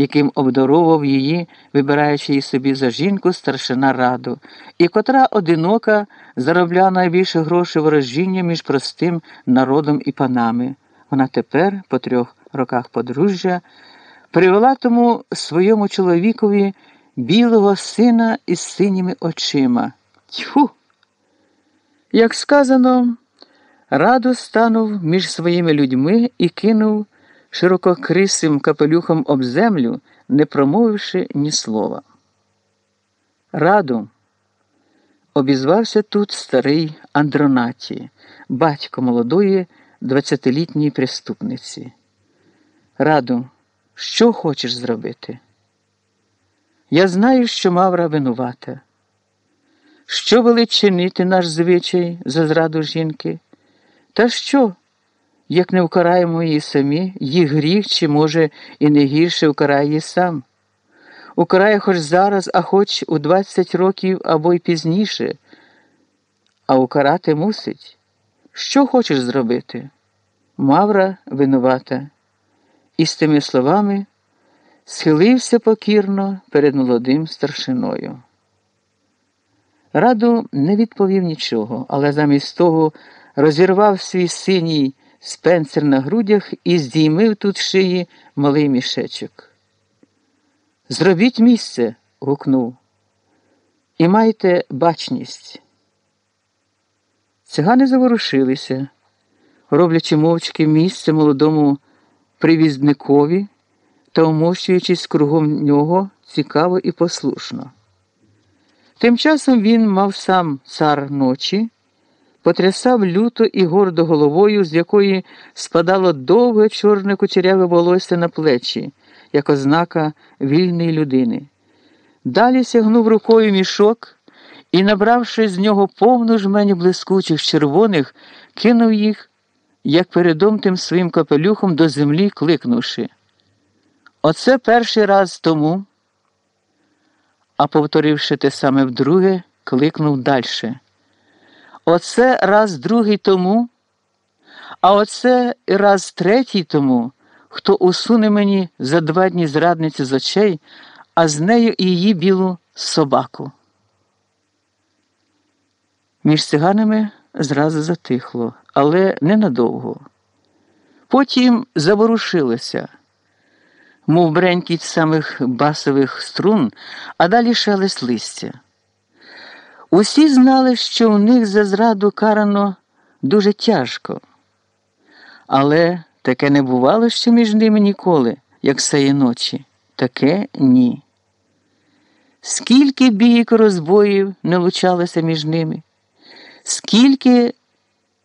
яким обдаровував її, вибираючи її собі за жінку старшина раду, і котра одинока заробляла найбільше грошей ворожіння між простим народом і панами. Вона тепер, по трьох роках подружжя, привела тому своєму чоловікові білого сина із синіми очима. Тьфу! Як сказано, раду станув між своїми людьми і кинув ширококрисим капелюхом об землю, не промовивши ні слова. Раду обізвався тут старий Андронаті, батько молодої двадцятилітньої преступниці. Раду, що хочеш зробити? Я знаю, що Мавра винувата. Що велить чинити наш звичай за зраду жінки? Та що, як не вкараємо її самі, їх гріх, чи, може, і не гірше вкарає її сам? Укарає хоч зараз, а хоч у 20 років або й пізніше, а укарати мусить. Що хочеш зробити? Мавра винувата. І з тими словами схилився покірно перед молодим старшиною. Раду не відповів нічого, але замість того розірвав свій синій спенсер на грудях і здіймив тут шиї малий мішечок. Зробіть місце. гукнув. І майте бачність. Цигани заворушилися, роблячи мовчки місце молодому привізникові та умощуючись кругом нього цікаво і послушно. Тим часом він мав сам цар ночі, потрясав люто і гордо головою, з якої спадало довге чорне кучеряве волосся на плечі, як ознака вільної людини. Далі сягнув рукою мішок і, набравши з нього повну жменю блискучих червоних, кинув їх, як передом тим своїм капелюхом до землі, кликнувши. Оце перший раз тому а повторивши те саме вдруге, кликнув далі. Оце раз другий тому, а оце раз третій тому, хто усуне мені за два дні зрадниці з очей, а з нею і її білу собаку. Між циганами зразу затихло, але ненадовго. Потім заворушилося мов бренькіт самих басових струн, а далі шелест листя. Усі знали, що у них за зраду карано дуже тяжко, але таке не бувало ще між ними ніколи, як сеє ночі. Таке ні. Скільки бійок розбоїв не лучалося між ними, скільки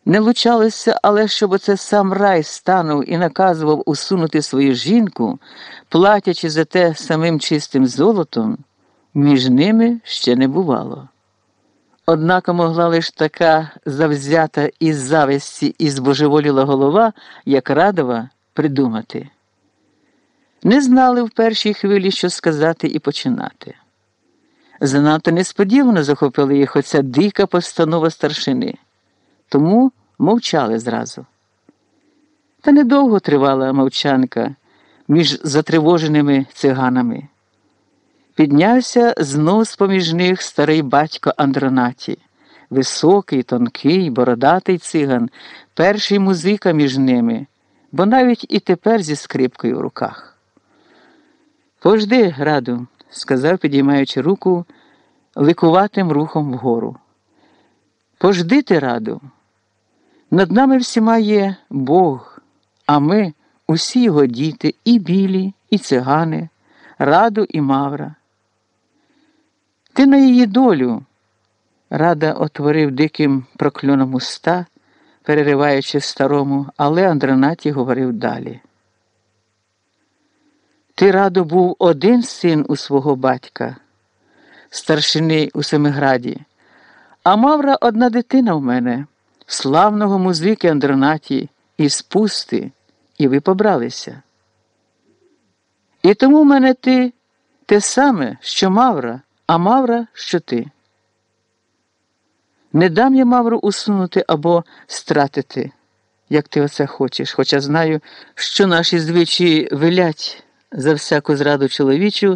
не лучалося, але щоб оце сам рай станув і наказував усунути свою жінку, платячи за те самим чистим золотом, між ними ще не бувало. Однако могла лише така завзята із зависті і збожеволіла голова, як радова, придумати. Не знали в першій хвилі, що сказати і починати. Занадто несподівано захопила їх оця дика постанова старшини тому мовчали зразу. Та недовго тривала мовчанка між затривоженими циганами. Піднявся знов з поміж них старий батько Андронаті, високий, тонкий, бородатий циган, перший музика між ними, бо навіть і тепер зі скрипкою в руках. Пожди, раду, сказав, підіймаючи руку ликуватим рухом вгору. Пожди ти, раду. Над нами всіма є Бог, а ми усі його діти, і білі, і цигани, раду і мавра. Ти на її долю. Рада отворив диким прокльоном уста, перериваючи старому, але Андронаті говорив далі. Ти радо був один син у свого батька, старшини у Семиграді, а мавра одна дитина в мене славного музики Андронаті і спусти, і ви побралися. І тому в мене ти те саме, що Мавра, а Мавра, що ти. Не дам я Мавру усунути або стратити, як ти оце хочеш, хоча знаю, що наші звичаї велять за всяку зраду чоловічу